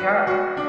God.